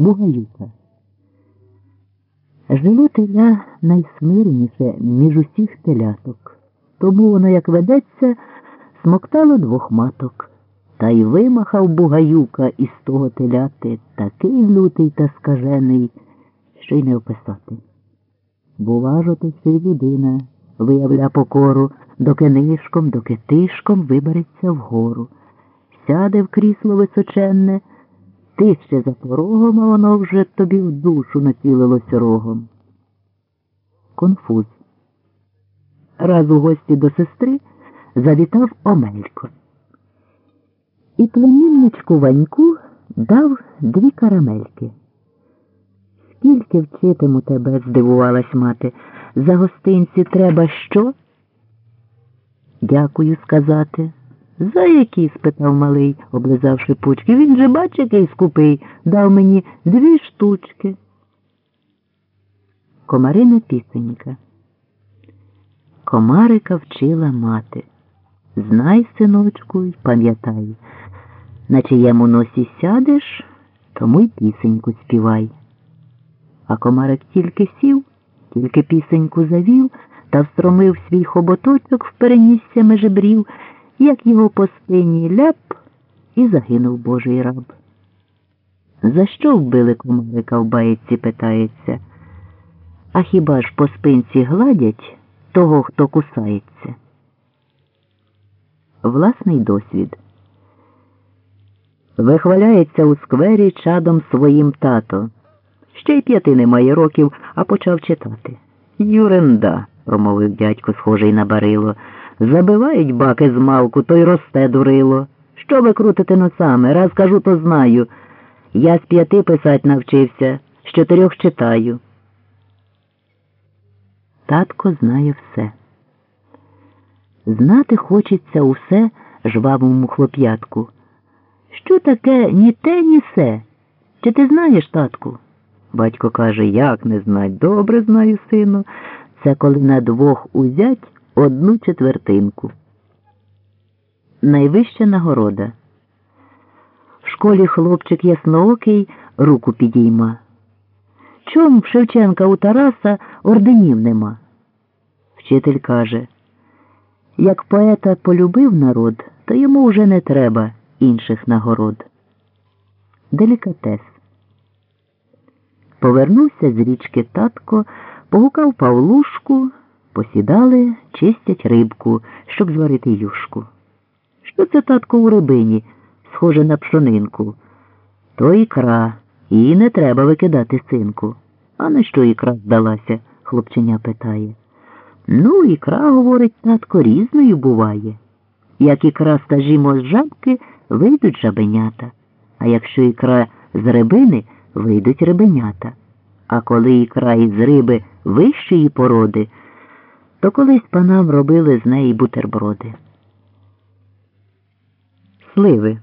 Бугаюка. Жило теля найсмирніше між усіх теляток, тому воно, як ведеться, смоктало двох маток, та й вимахав бугаюка із того теляти такий лютий та скажений, що й не описати. Була ж ти людина, виявля покору, доки нишком, доки тишком вибереться вгору, сяде в крісло височенне. Ти ще за порогом, а воно вже тобі в душу націлилось рогом. Конфуз. Раз у гості до сестри завітав Омелько. І племінничку Ваньку дав дві карамельки. Скільки вчитиму тебе, здивувалась мати, за гостинці треба що? Дякую сказати. За які? спитав малий, облизавши пучки. Він же бач, який скупий, дав мені дві штучки. Комарина пісенька. Комарика вчила мати. Знай, синочку, й пам'ятай, на чиєму носі сядеш, тому й пісеньку співай. А комарик тільки сів, тільки пісеньку завів та встромив свій хоботочок в перенісся межебрів, як його по спині ляп, і загинув божий раб. За що вбили комарика в баєці, питається? А хіба ж по спинці гладять того, хто кусається? Власний досвід. Вихваляється у сквері чадом своїм тато. Ще й п'яти немає років, а почав читати. Юренда, промовив дядько, схожий на барило. Забивають баки з малку, то й росте дурило. Що ви крутите носами? Раз кажу, то знаю. Я з п'яти писать навчився, з чотирьох читаю. Татко знає все. Знати хочеться усе жвавому хлоп'ятку. Що таке ні те, ні се? Чи ти знаєш, татку? Батько каже, як не знать. Добре знаю, сину. Це коли на двох узять одну четвертинку. Найвища нагорода. В школі хлопчик ясноокий руку підійма. Чом в Шевченка у Тараса орденів нема? Вчитель каже, як поета полюбив народ, то йому вже не треба інших нагород. Делікатес. Повернувся з річки татко, погукав Павлушку, посідали, чистять рибку, щоб зварити юшку. Що це татко у рибині, схоже на пшонинку? То ікра, її не треба викидати синку. А на що ікра здалася? хлопченя питає. Ну, ікра, говорить татко, різною буває. Як ікра, скажімо, з жабки, вийдуть жабенята, а якщо ікра з рибини, вийдуть рибенята. А коли ікра із риби вищої породи, то колись панам робили з неї бутерброди. Сливи.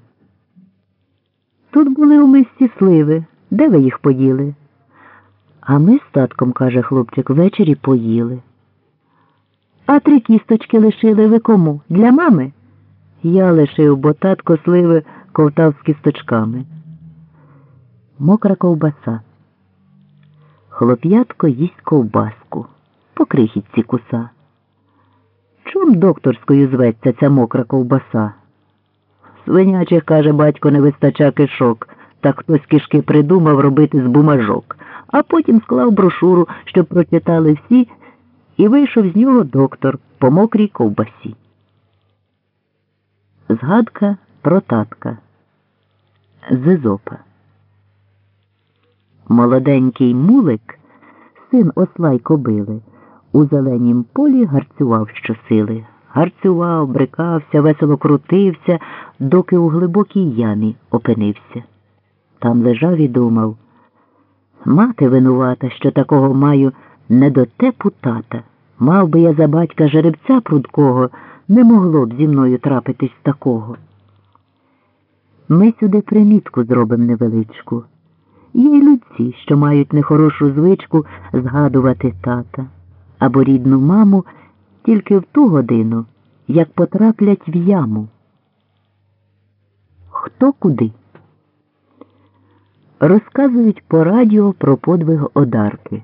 Тут були у мисці сливи. Де ви їх поділи? А ми з татком, каже хлопчик, ввечері поїли. А три кісточки лишили ви кому? Для мами? Я лишив, бо татко сливи ковтав з кісточками. Мокра ковбаса. Хлоп'ятко їсть ковбаску. По крихітці куса. Чом докторською зветься ця мокра ковбаса? Свинячих, каже батько, не вистача кишок, так хтось кишки придумав робити з бумажок, а потім склав брошуру, щоб прочитали всі, і вийшов з нього доктор по мокрій ковбасі. Згадка про татка Зизопа. Молоденький мулик, син осла й кобили, у зеленім полі гарцював щосили. Гарцював, брикався, весело крутився, доки у глибокій ямі опинився. Там лежав і думав мати винувата, що такого маю не до тепу тата. Мав би я за батька жеребця прудкого, не могло б зі мною трапитись такого. Ми сюди примітку зробимо невеличку. Є й людці, що мають нехорошу звичку згадувати тата або рідну маму тільки в ту годину, як потраплять в яму. Хто куди? Розказують по радіо про подвиг одарки.